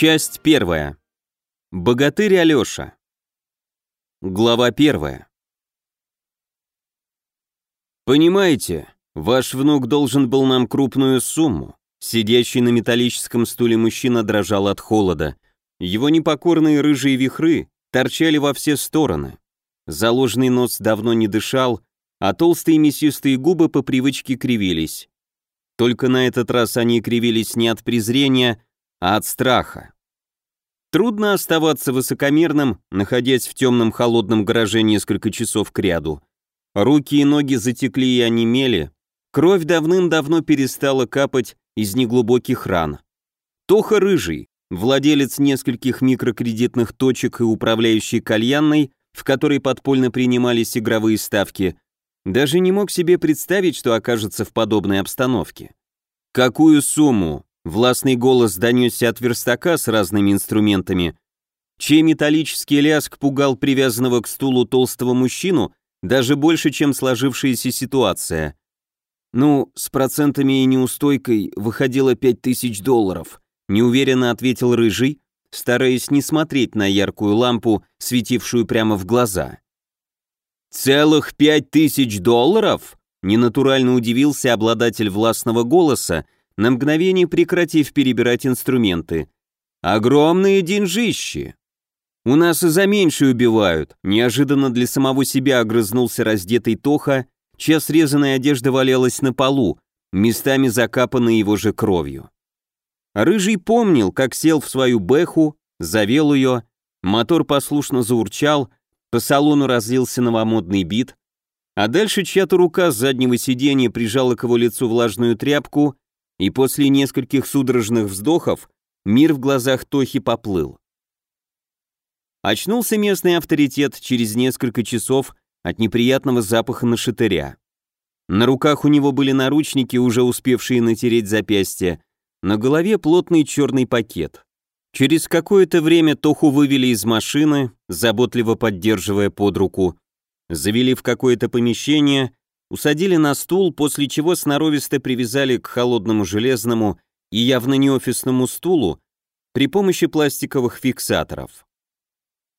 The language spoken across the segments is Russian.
Часть первая. Богатырь Алёша. Глава первая. Понимаете, ваш внук должен был нам крупную сумму. Сидящий на металлическом стуле мужчина дрожал от холода. Его непокорные рыжие вихры торчали во все стороны. Заложенный нос давно не дышал, а толстые мясистые губы по привычке кривились. Только на этот раз они кривились не от презрения, от страха. Трудно оставаться высокомерным, находясь в темном холодном гараже несколько часов кряду. Руки и ноги затекли и онемели, кровь давным-давно перестала капать из неглубоких ран. Тоха Рыжий, владелец нескольких микрокредитных точек и управляющий кальянной, в которой подпольно принимались игровые ставки, даже не мог себе представить, что окажется в подобной обстановке. Какую сумму? Властный голос донесся от верстака с разными инструментами, чей металлический лязг пугал привязанного к стулу толстого мужчину даже больше, чем сложившаяся ситуация. «Ну, с процентами и неустойкой выходило пять тысяч долларов», неуверенно ответил Рыжий, стараясь не смотреть на яркую лампу, светившую прямо в глаза. «Целых пять тысяч долларов?» Ненатурально удивился обладатель властного голоса, на мгновение прекратив перебирать инструменты. «Огромные деньжищи!» «У нас и за меньше убивают», неожиданно для самого себя огрызнулся раздетый Тоха, чья срезанная одежда валялась на полу, местами закапанной его же кровью. Рыжий помнил, как сел в свою бэху, завел ее, мотор послушно заурчал, по салону разлился новомодный бит, а дальше чья-то рука с заднего сиденья прижала к его лицу влажную тряпку и после нескольких судорожных вздохов мир в глазах Тохи поплыл. Очнулся местный авторитет через несколько часов от неприятного запаха нашатыря. На руках у него были наручники, уже успевшие натереть запястье, на голове плотный черный пакет. Через какое-то время Тоху вывели из машины, заботливо поддерживая под руку, завели в какое-то помещение усадили на стул, после чего сноровисто привязали к холодному железному и явно не офисному стулу при помощи пластиковых фиксаторов.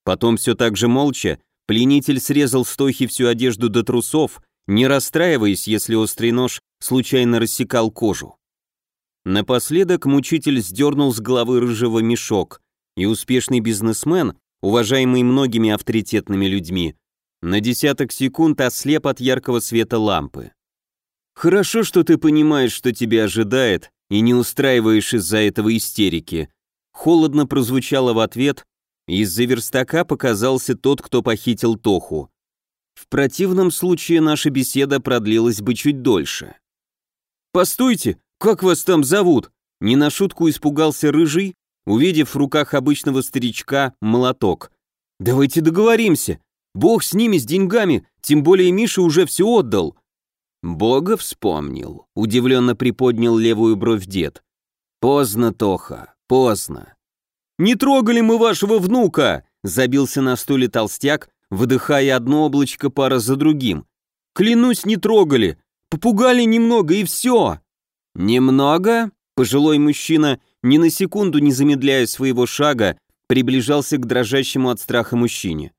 Потом все так же молча пленитель срезал с всю одежду до трусов, не расстраиваясь, если острый нож случайно рассекал кожу. Напоследок мучитель сдернул с головы рыжего мешок, и успешный бизнесмен, уважаемый многими авторитетными людьми, на десяток секунд ослеп от яркого света лампы. «Хорошо, что ты понимаешь, что тебя ожидает, и не устраиваешь из-за этого истерики», холодно прозвучало в ответ, из-за верстака показался тот, кто похитил Тоху. В противном случае наша беседа продлилась бы чуть дольше. «Постойте, как вас там зовут?» Не на шутку испугался Рыжий, увидев в руках обычного старичка молоток. «Давайте договоримся, Бог с ними, с деньгами, тем более Миша уже все отдал». «Бога вспомнил», — удивленно приподнял левую бровь дед. «Поздно, Тоха, поздно». «Не трогали мы вашего внука!» — забился на стуле толстяк, выдыхая одно облачко пара за другим. «Клянусь, не трогали! Попугали немного и все!» «Немного?» — пожилой мужчина, ни на секунду не замедляя своего шага, приближался к дрожащему от страха мужчине.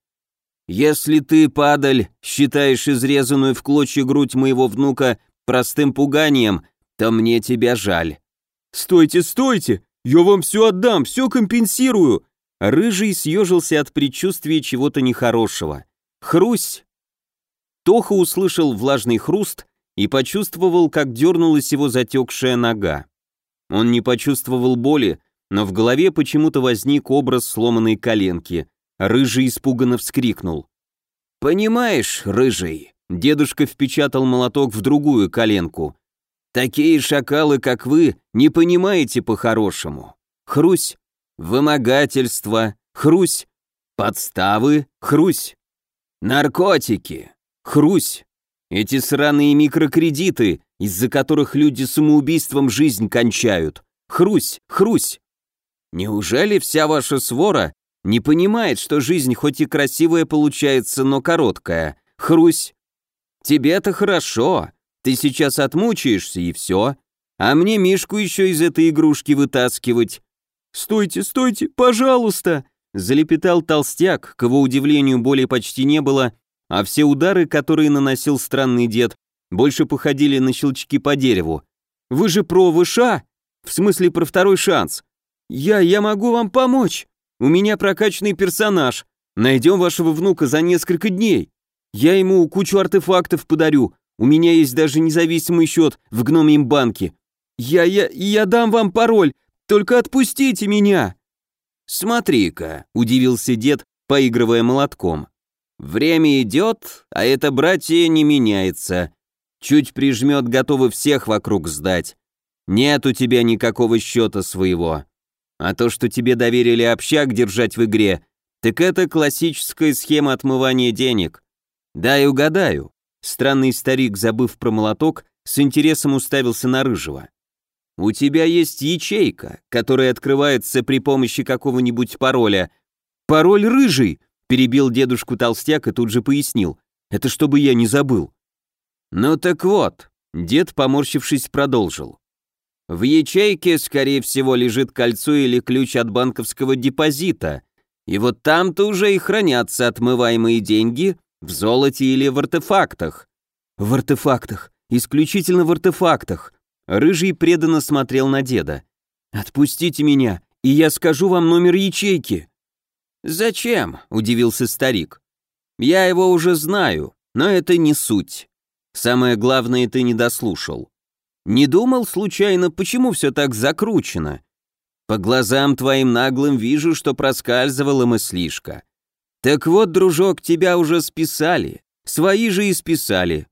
Если ты, падаль, считаешь изрезанную в клочья грудь моего внука простым пуганием, то мне тебя жаль». «Стойте, стойте! Я вам все отдам, все компенсирую!» Рыжий съежился от предчувствия чего-то нехорошего. «Хрусь!» Тоха услышал влажный хруст и почувствовал, как дернулась его затекшая нога. Он не почувствовал боли, но в голове почему-то возник образ сломанной коленки. Рыжий испуганно вскрикнул. «Понимаешь, Рыжий», — дедушка впечатал молоток в другую коленку, «такие шакалы, как вы, не понимаете по-хорошему. Хрусь, вымогательство, хрусь, подставы, хрусь, наркотики, хрусь, эти сраные микрокредиты, из-за которых люди самоубийством жизнь кончают, хрусь, хрусь. Неужели вся ваша свора не понимает, что жизнь хоть и красивая получается, но короткая. Хрусь. Тебе-то хорошо. Ты сейчас отмучаешься и все. А мне Мишку еще из этой игрушки вытаскивать. «Стойте, стойте, пожалуйста!» Залепетал толстяк, к его удивлению боли почти не было, а все удары, которые наносил странный дед, больше походили на щелчки по дереву. «Вы же про ВШ? В смысле про второй шанс? Я, я могу вам помочь. У меня прокачанный персонаж. Найдем вашего внука за несколько дней. Я ему кучу артефактов подарю. У меня есть даже независимый счет в гномьем банке. Я, я, я дам вам пароль. Только отпустите меня!» «Смотри-ка», — удивился дед, поигрывая молотком. «Время идет, а это братья не меняется. Чуть прижмет, готовы всех вокруг сдать. Нет у тебя никакого счета своего. А то, что тебе доверили общак держать в игре, так это классическая схема отмывания денег. Дай угадаю». Странный старик, забыв про молоток, с интересом уставился на Рыжего. У тебя есть ячейка, которая открывается при помощи какого-нибудь пароля. Пароль рыжий, перебил дедушку толстяк и тут же пояснил. Это чтобы я не забыл. Ну так вот, дед, поморщившись, продолжил. В ячейке, скорее всего, лежит кольцо или ключ от банковского депозита. И вот там-то уже и хранятся отмываемые деньги в золоте или в артефактах. В артефактах, исключительно в артефактах, Рыжий преданно смотрел на деда. «Отпустите меня, и я скажу вам номер ячейки». «Зачем?» – удивился старик. «Я его уже знаю, но это не суть. Самое главное, ты не дослушал. Не думал случайно, почему все так закручено? По глазам твоим наглым вижу, что проскальзывала мыслишка. Так вот, дружок, тебя уже списали. Свои же и списали.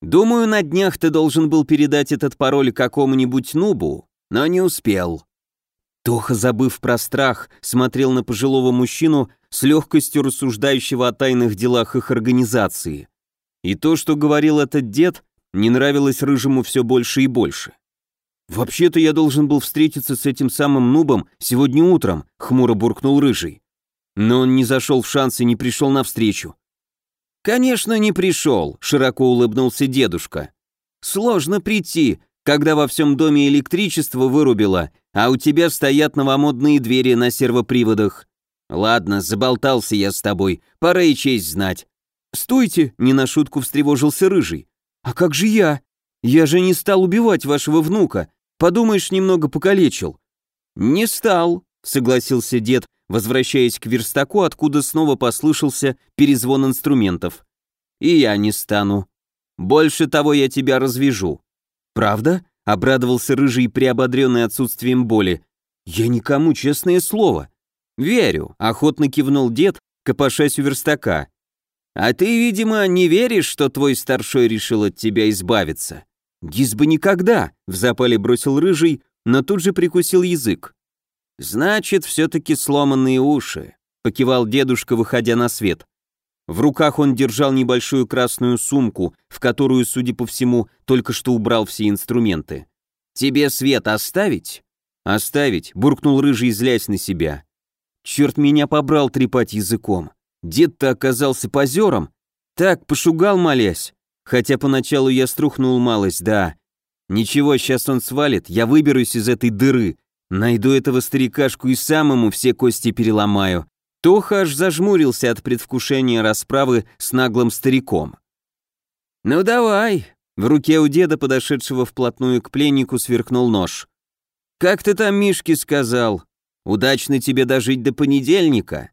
Думаю, на днях ты должен был передать этот пароль какому-нибудь нубу, но не успел. Тоха, забыв про страх, смотрел на пожилого мужчину с легкостью рассуждающего о тайных делах их организации. И то, что говорил этот дед, не нравилось Рыжему все больше и больше. «Вообще-то я должен был встретиться с этим самым нубом сегодня утром», — хмуро буркнул Рыжий. Но он не зашел в шанс и не пришел навстречу. «Конечно, не пришел», — широко улыбнулся дедушка. «Сложно прийти, когда во всем доме электричество вырубило, а у тебя стоят новомодные двери на сервоприводах. Ладно, заболтался я с тобой, пора и честь знать». «Стойте!» — не на шутку встревожился Рыжий. «А как же я? Я же не стал убивать вашего внука. Подумаешь, немного покалечил». «Не стал», — согласился дед, возвращаясь к верстаку, откуда снова послышался перезвон инструментов. «И я не стану. Больше того, я тебя развяжу». «Правда?» — обрадовался Рыжий, приободренный отсутствием боли. «Я никому, честное слово». «Верю», — охотно кивнул дед, копошась у верстака. «А ты, видимо, не веришь, что твой старшой решил от тебя избавиться?» «Гиз бы никогда», — в запале бросил Рыжий, но тут же прикусил язык. «Значит, все-таки сломанные уши», — покивал дедушка, выходя на свет. В руках он держал небольшую красную сумку, в которую, судя по всему, только что убрал все инструменты. «Тебе свет оставить?» «Оставить», — буркнул рыжий, злясь на себя. «Черт меня побрал трепать языком. Дед-то оказался позером. Так, пошугал, молясь. Хотя поначалу я струхнул малость, да. Ничего, сейчас он свалит, я выберусь из этой дыры, Найду этого старикашку и самому все кости переломаю. Тоха аж зажмурился от предвкушения расправы с наглым стариком. «Ну давай!» В руке у деда, подошедшего вплотную к пленнику, сверкнул нож. «Как ты там Мишке сказал? Удачно тебе дожить до понедельника!»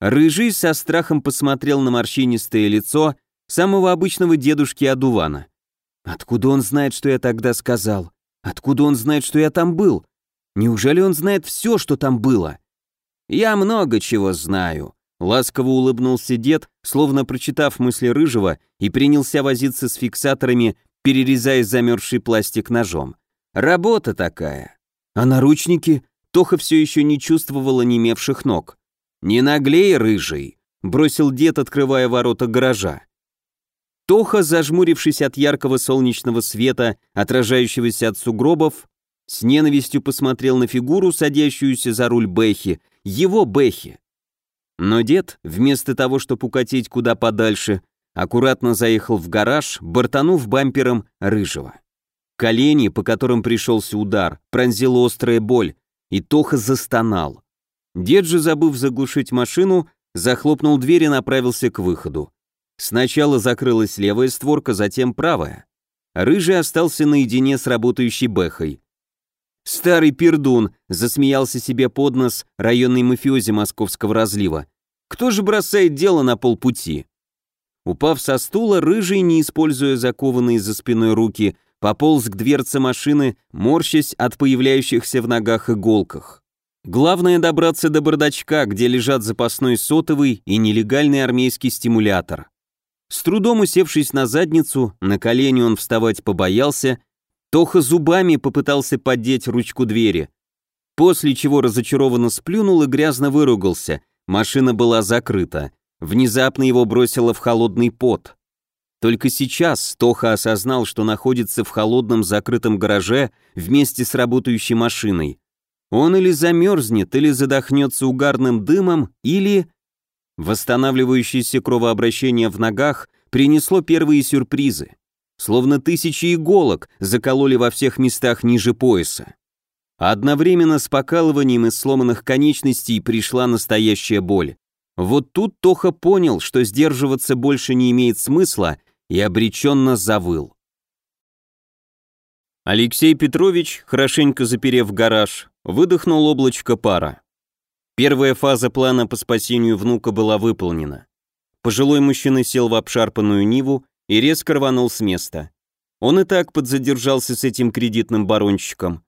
Рыжий со страхом посмотрел на морщинистое лицо самого обычного дедушки Адувана. «Откуда он знает, что я тогда сказал? Откуда он знает, что я там был? Неужели он знает все, что там было? Я много чего знаю. Ласково улыбнулся дед, словно прочитав мысли Рыжего, и принялся возиться с фиксаторами, перерезая замерзший пластик ножом. Работа такая. А наручники? Тоха все еще не чувствовала немевших ног. «Не наглей, рыжий!» — бросил дед, открывая ворота гаража. Тоха, зажмурившись от яркого солнечного света, отражающегося от сугробов, с ненавистью посмотрел на фигуру, садящуюся за руль Бэхи, его Бэхи. Но дед, вместо того, чтобы укатить куда подальше, аккуратно заехал в гараж, бортанув бампером рыжего. Колени, по которым пришелся удар, пронзила острая боль, и Тоха застонал. Дед же, забыв заглушить машину, захлопнул дверь и направился к выходу. Сначала закрылась левая створка, затем правая. Рыжий остался наедине с работающей бэхой. «Старый пердун!» — засмеялся себе под нос районный мафиози московского разлива. «Кто же бросает дело на полпути?» Упав со стула, Рыжий, не используя закованные за спиной руки, пополз к дверце машины, морщась от появляющихся в ногах иголках. Главное добраться до бардачка, где лежат запасной сотовый и нелегальный армейский стимулятор. С трудом усевшись на задницу, на колени он вставать побоялся, Тоха зубами попытался поддеть ручку двери, после чего разочарованно сплюнул и грязно выругался, машина была закрыта. Внезапно его бросило в холодный пот. Только сейчас Тоха осознал, что находится в холодном закрытом гараже вместе с работающей машиной. Он или замерзнет, или задохнется угарным дымом, или... Восстанавливающееся кровообращение в ногах принесло первые сюрпризы. Словно тысячи иголок закололи во всех местах ниже пояса. Одновременно с покалыванием из сломанных конечностей пришла настоящая боль. Вот тут Тоха понял, что сдерживаться больше не имеет смысла, и обреченно завыл. Алексей Петрович, хорошенько заперев гараж, выдохнул облачко пара. Первая фаза плана по спасению внука была выполнена. Пожилой мужчина сел в обшарпанную Ниву и резко рванул с места. Он и так подзадержался с этим кредитным барончиком.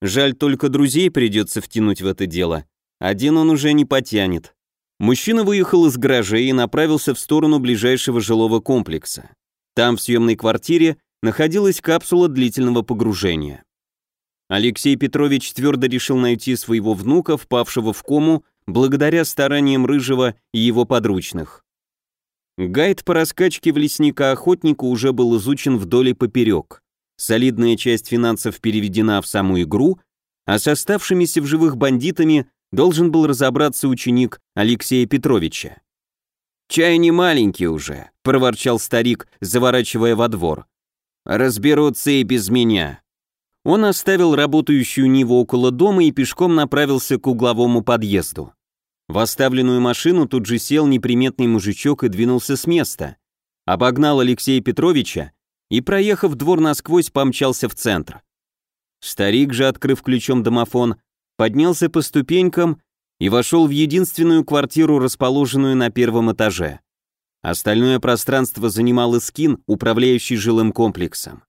Жаль, только друзей придется втянуть в это дело. Один он уже не потянет. Мужчина выехал из гаражей и направился в сторону ближайшего жилого комплекса. Там, в съемной квартире, находилась капсула длительного погружения. Алексей Петрович твердо решил найти своего внука, впавшего в кому, благодаря стараниям Рыжего и его подручных. Гайд по раскачке в лесника-охотника уже был изучен вдоль и поперек. Солидная часть финансов переведена в саму игру, а с оставшимися в живых бандитами должен был разобраться ученик Алексея Петровича. «Чай не маленький уже», — проворчал старик, заворачивая во двор. «Разберутся и без меня». Он оставил работающую Ниву около дома и пешком направился к угловому подъезду. В оставленную машину тут же сел неприметный мужичок и двинулся с места. Обогнал Алексея Петровича и, проехав двор насквозь, помчался в центр. Старик же, открыв ключом домофон, поднялся по ступенькам и вошел в единственную квартиру, расположенную на первом этаже. Остальное пространство занимал Искин, управляющий жилым комплексом.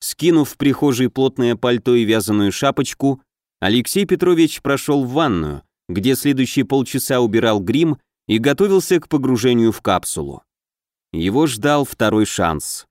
Скинув в прихожей плотное пальто и вязаную шапочку, Алексей Петрович прошел в ванную, где следующие полчаса убирал грим и готовился к погружению в капсулу. Его ждал второй шанс.